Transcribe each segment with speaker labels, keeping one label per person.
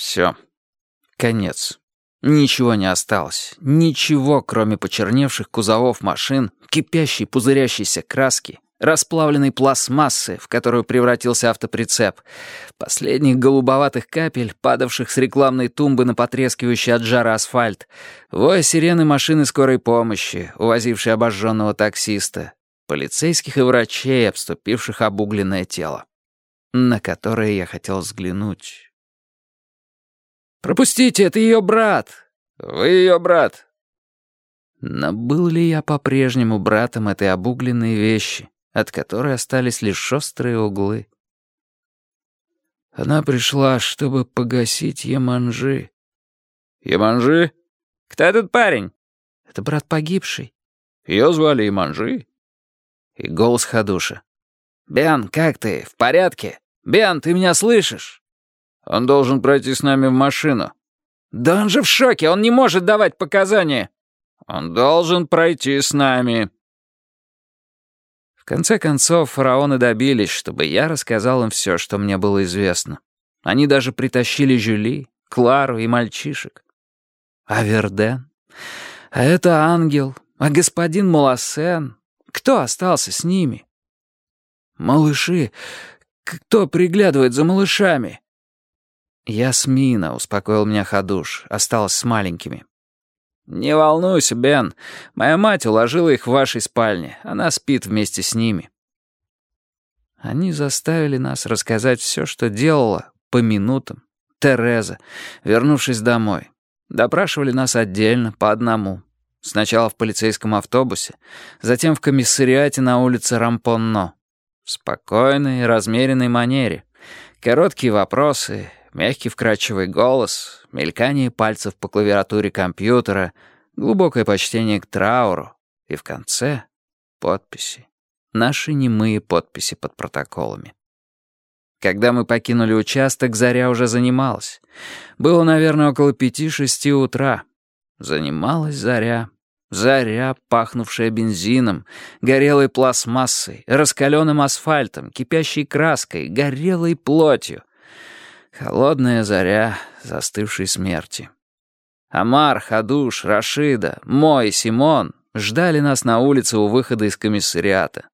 Speaker 1: Все. Конец. Ничего не осталось. Ничего, кроме почерневших кузовов машин, кипящей пузырящейся краски, расплавленной пластмассы, в которую превратился автоприцеп, последних голубоватых капель, падавших с рекламной тумбы на потрескивающий от жара асфальт, вой сирены машины скорой помощи, увозившей обожженного таксиста, полицейских и врачей, обступивших обугленное тело, на которое я хотел взглянуть. «Пропустите, это ее брат!» «Вы ее брат!» Но был ли я по-прежнему братом этой обугленной вещи, от которой остались лишь острые углы? Она пришла, чтобы погасить Яманжи.
Speaker 2: «Яманжи? Кто этот парень?»
Speaker 1: «Это брат погибший».
Speaker 2: «Ее звали Яманжи?»
Speaker 1: И голос Хадуша. «Бен, как ты? В порядке? Бен, ты меня слышишь?»
Speaker 2: «Он должен пройти с нами в машину».
Speaker 1: «Да он же в шоке, он не может давать показания».
Speaker 2: «Он должен пройти с нами».
Speaker 1: В конце концов, фараоны добились, чтобы я рассказал им все, что мне было известно. Они даже притащили Жюли, Клару и мальчишек. А Верден? А это ангел? А господин Мулассен? Кто остался с ними? Малыши. Кто приглядывает за малышами? Ясмина, успокоил меня Хадуш, осталась с маленькими. «Не волнуйся, Бен. Моя мать уложила их в вашей спальне. Она спит вместе с ними». Они заставили нас рассказать все, что делала, по минутам. Тереза, вернувшись домой. Допрашивали нас отдельно, по одному. Сначала в полицейском автобусе, затем в комиссариате на улице Рампонно. В спокойной и размеренной манере. Короткие вопросы, мягкий вкрадчивый голос, мелькание пальцев по клавиатуре компьютера, глубокое почтение к трауру и в конце — подписи. Наши немые подписи под протоколами. Когда мы покинули участок, заря уже занималась. Было, наверное, около пяти-шести утра. Занималась заря. Заря, пахнувшая бензином, горелой пластмассой, раскаленным асфальтом, кипящей краской, горелой плотью. Холодная заря застывшей смерти. Амар, Хадуш, Рашида, Мой, Симон ждали нас на улице у выхода из комиссариата.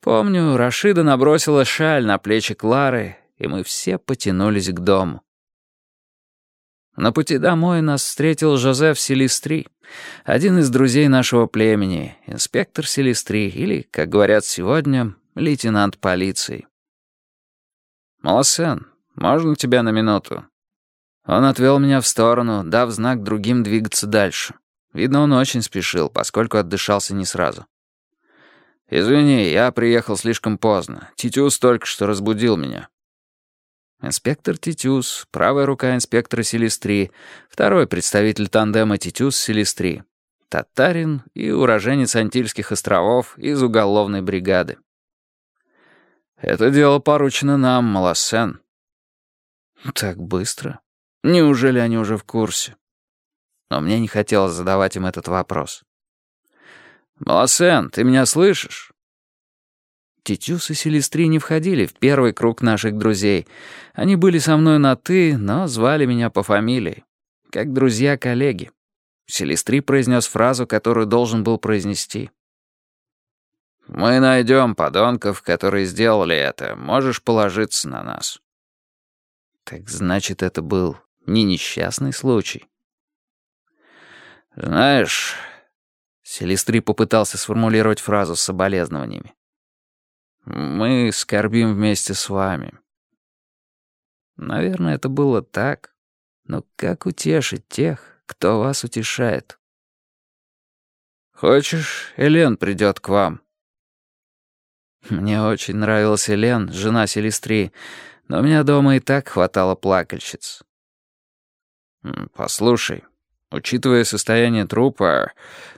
Speaker 1: Помню, Рашида набросила шаль на плечи Клары, и мы все потянулись к дому. На пути домой нас встретил Жозеф Селистри, один из друзей нашего племени, инспектор Селистри, или, как говорят сегодня, лейтенант полиции. «Малосен, можно тебя на минуту?» Он отвел меня в сторону, дав знак другим двигаться дальше. Видно, он очень спешил, поскольку отдышался не сразу. «Извини, я приехал слишком поздно. Титюс только что разбудил меня». Инспектор Титюс, правая рука инспектора Селестри, второй представитель тандема Титюс-Селестри, татарин и уроженец Антильских островов из уголовной бригады. «Это дело поручено нам, Малосен». «Так быстро? Неужели они уже в курсе?» Но мне не хотелось задавать им этот вопрос. «Малосен, ты меня слышишь?» Титюс и Селестри не входили в первый круг наших друзей. Они были со мной на «ты», но звали меня по фамилии. Как друзья-коллеги. Селестри произнес фразу, которую должен был произнести. «Мы найдем подонков, которые сделали это. Можешь положиться на нас». Так значит, это был не несчастный случай. «Знаешь...» Селестри попытался сформулировать фразу с соболезнованиями. Мы скорбим вместе с вами. Наверное, это было так. Но как утешить тех, кто вас утешает? Хочешь, Элен придет к вам? Мне очень нравилась Элен, жена Селестри, но у меня дома и так хватало плакальщиц. Послушай, учитывая состояние трупа,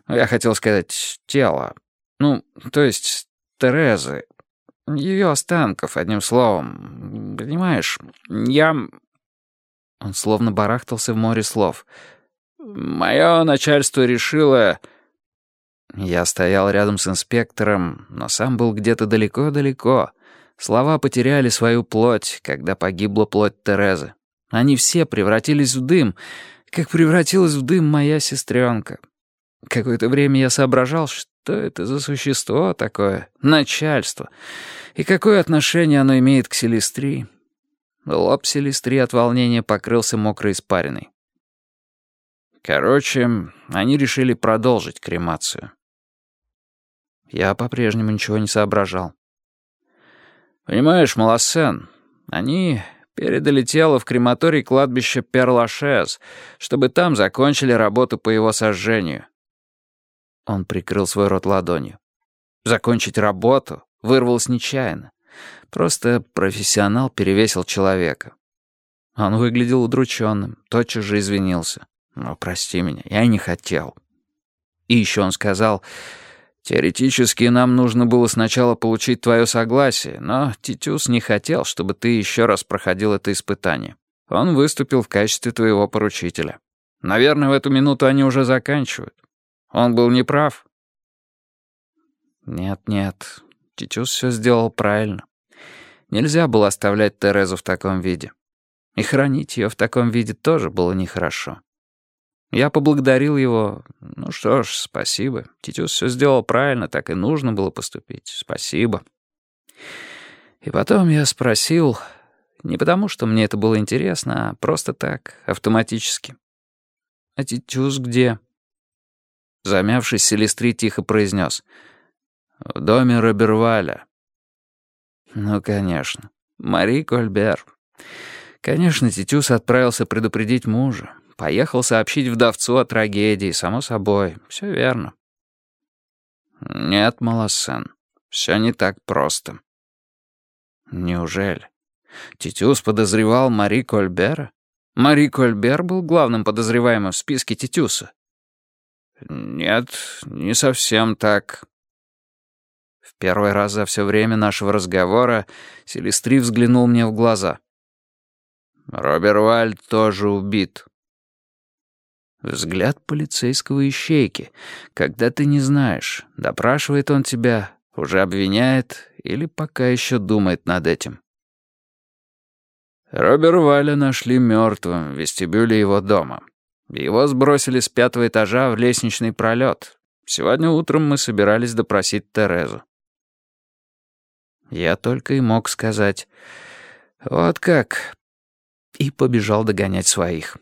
Speaker 1: я хотел сказать тела, ну, то есть Терезы, ее останков, одним словом. Понимаешь, я...» Он словно барахтался в море слов. «Мое начальство решило...» Я стоял рядом с инспектором, но сам был где-то далеко-далеко, Слова потеряли свою плоть, когда погибла плоть Терезы. Они все превратились в дым, как превратилась в дым моя сестренка. Какое-то время я соображал, что это за существо такое, начальство, и какое отношение оно имеет к Селестри. Лоб Селестри от волнения покрылся мокрой испариной. Короче, они решили продолжить кремацию. Я по-прежнему ничего не соображал. «Понимаешь, Малосен, они передали тело в крематорий кладбища Перлашез, чтобы там закончили работу по его сожжению». Он прикрыл свой рот ладонью. «Закончить работу?» вырвалось нечаянно. Просто профессионал перевесил человека. Он выглядел удрученным, тотчас же извинился. «Ну, прости меня, я не хотел». И еще он сказал... Теоретически нам нужно было сначала получить твое согласие, но Титюс не хотел, чтобы ты еще раз проходил это испытание. Он выступил в качестве твоего поручителя. Наверное, в эту минуту они уже заканчивают. Он был неправ. Нет-нет, Титюс все сделал правильно. Нельзя было оставлять Терезу в таком виде. И хранить ее в таком виде тоже было нехорошо. Я поблагодарил его. Ну что ж, спасибо. Титюс все сделал правильно, так и нужно было поступить. Спасибо. И потом я спросил, не потому что мне это было интересно, а просто так, автоматически. «А Титюс где?» Замявшись, Селестри тихо произнес. «В доме Роберваля». «Ну, конечно. Мари Кольбер. Конечно, Титюс отправился предупредить мужа. Поехал сообщить вдовцу о трагедии, само собой. Все верно. Нет, Малосен, все не так просто. Неужели? Титюс подозревал Мари Кольбера? Мари Кольбер был главным подозреваемым в списке Титюса. Нет, не совсем так. В первый раз за все время нашего разговора Селестри взглянул мне в глаза. Робер Вальд тоже убит. Взгляд полицейского ищейки. Когда ты не знаешь, допрашивает он тебя, уже обвиняет или пока еще думает над этим. Робер Валя нашли мертвым в вестибюле его дома. Его сбросили с пятого этажа в лестничный пролет. Сегодня утром мы собирались допросить Терезу. Я только и мог сказать «Вот как», и побежал догонять своих.